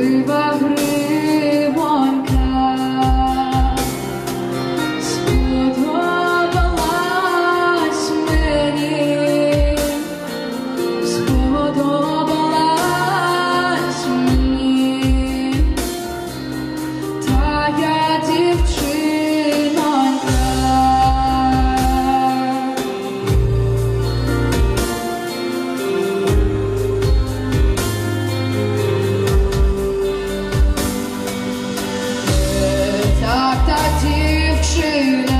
über Gräber. true